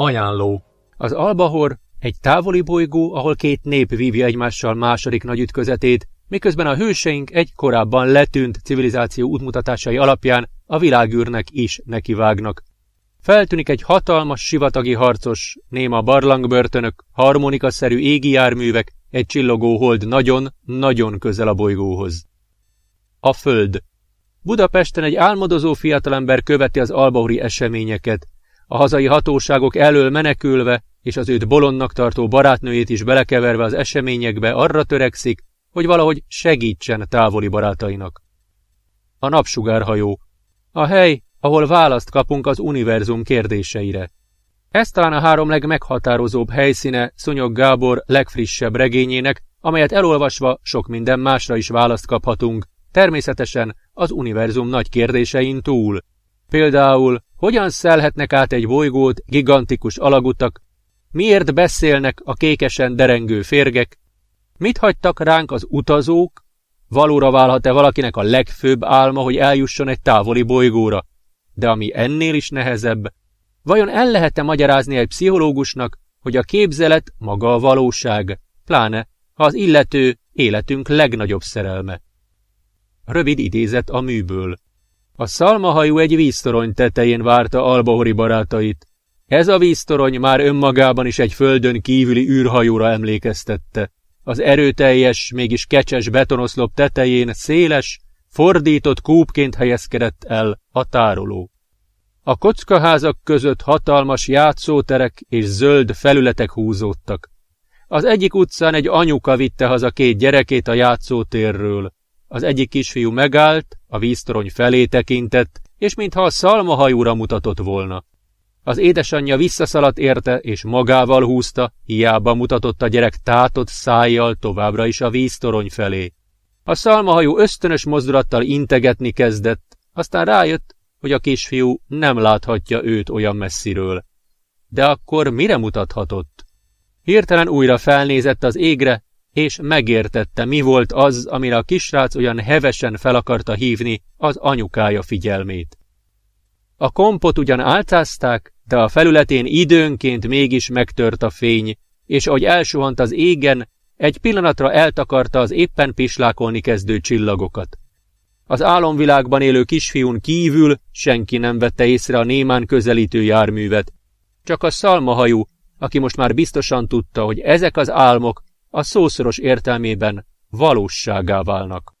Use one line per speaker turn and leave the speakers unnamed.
Ajánló Az Albahor egy távoli bolygó, ahol két nép vívja egymással második nagy ütközetét, miközben a hőseink egy korábban letűnt civilizáció útmutatásai alapján a világűrnek is nekivágnak. Feltűnik egy hatalmas sivatagi harcos, néma barlangbörtönök, harmonikaszerű égi járművek, egy csillogó hold nagyon, nagyon közel a bolygóhoz. A Föld Budapesten egy álmodozó fiatalember követi az albauri eseményeket. A hazai hatóságok elől menekülve, és az őt bolondnak tartó barátnőjét is belekeverve az eseményekbe arra törekszik, hogy valahogy segítsen távoli barátainak. A napsugárhajó. A hely, ahol választ kapunk az univerzum kérdéseire. Ez talán a három legmeghatározóbb helyszíne Szonyog Gábor legfrissebb regényének, amelyet elolvasva sok minden másra is választ kaphatunk, természetesen az univerzum nagy kérdésein túl. Például, hogyan szelhetnek át egy bolygót gigantikus alagutak, miért beszélnek a kékesen derengő férgek, mit hagytak ránk az utazók, valóra válhat-e valakinek a legfőbb álma, hogy eljusson egy távoli bolygóra, de ami ennél is nehezebb, vajon el lehet-e magyarázni egy pszichológusnak, hogy a képzelet maga a valóság, pláne, ha az illető életünk legnagyobb szerelme. Rövid idézet a műből. A szalmahajó egy víztorony tetején várta Albahori barátait. Ez a víztorony már önmagában is egy földön kívüli űrhajóra emlékeztette. Az erőteljes, mégis kecses betonoszlop tetején széles, fordított kúpként helyezkedett el a tároló. A kockaházak között hatalmas játszóterek és zöld felületek húzódtak. Az egyik utcán egy anyuka vitte haza két gyerekét a játszótérről. Az egyik kisfiú megállt, a víztorony felé tekintett, és mintha a szalmahajóra mutatott volna. Az édesanyja visszaszaladt érte, és magával húzta, hiába mutatott a gyerek tátott szájjal továbbra is a víztorony felé. A szalmahajó ösztönös mozdulattal integetni kezdett, aztán rájött, hogy a kisfiú nem láthatja őt olyan messziről. De akkor mire mutathatott? Hirtelen újra felnézett az égre, és megértette, mi volt az, amire a kisrác olyan hevesen fel akarta hívni az anyukája figyelmét. A kompot ugyan álcázták, de a felületén időnként mégis megtört a fény, és ahogy elsuhant az égen, egy pillanatra eltakarta az éppen pislákolni kezdő csillagokat. Az álomvilágban élő kisfiún kívül senki nem vette észre a némán közelítő járművet, csak a szalmahajú, aki most már biztosan tudta, hogy ezek az álmok a szószoros értelmében valóságá válnak.